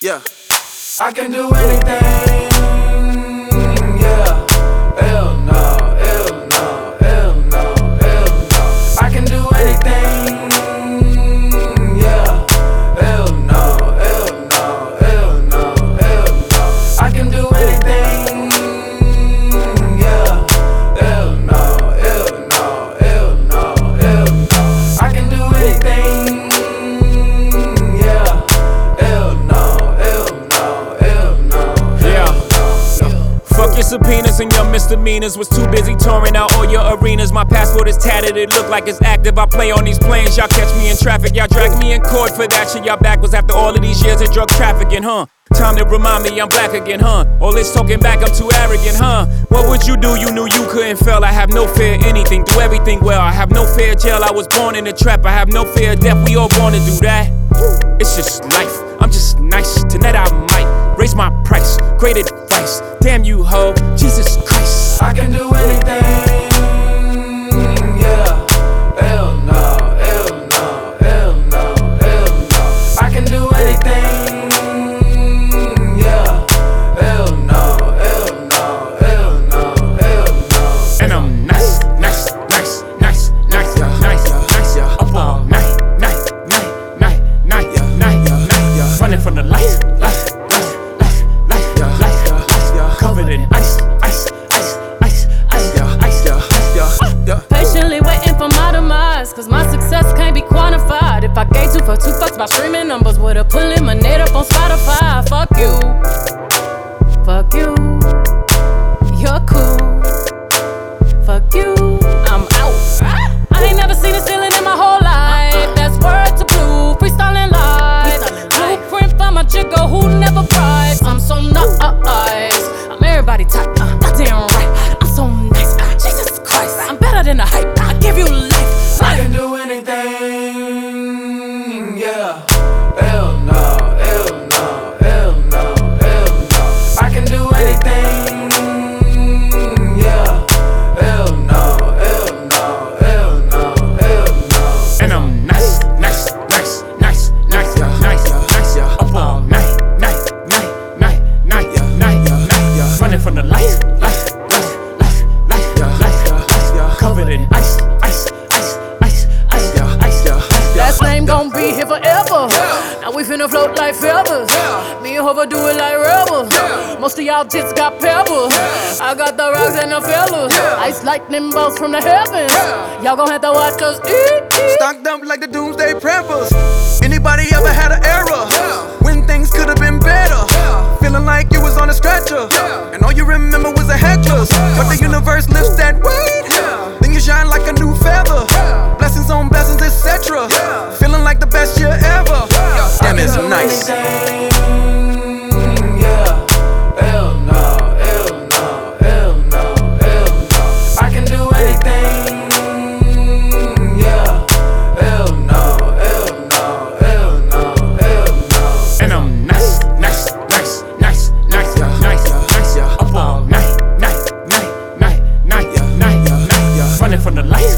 Yeah. I can do anything. Subpoenas and your misdemeanors. Was too busy touring out all your arenas. My passport is tatted, it look like it's active. I play on these planes, y'all catch me in traffic. Y'all drag me in court for that shit. Y'all back was after all of these years of drug trafficking, huh? Time to remind me I'm black again, huh? All this talking back, I'm too arrogant, huh? What would you do? You knew you couldn't fail. I have no fear anything, do everything well. I have no fear jail. I was born in a trap. I have no fear death. We all born to do that. It's just life. I'm just nice. Tonight I might raise my price. Great advice. Damn you, ho. Jesus Christ. I can do anything. By streaming numbers, would've put lemonade up on Spotify. Fuck you. Fuck you. You're cool. Fuck you. I'm out. I ain't never seen a ceiling in my whole life. That's word to blue. Freestyling live. Blueprint for my jigger who never prides. I'm so nice. I'm everybody type. Uh, goddamn right. I'm so nice. Uh, Jesus Christ. I'm better than the hype. Finna float like feathers. Me and Hova do it like rebels. Most of y'all tits got pebbles. I got the rocks and the fellas. Ice lightning bolts from the heavens. Y'all gon' have to watch us eat. eat. Stocked up like the doomsday preppers. Anybody ever had an era night. Night night night night yeah Night. yeah yeah. Running from the lights,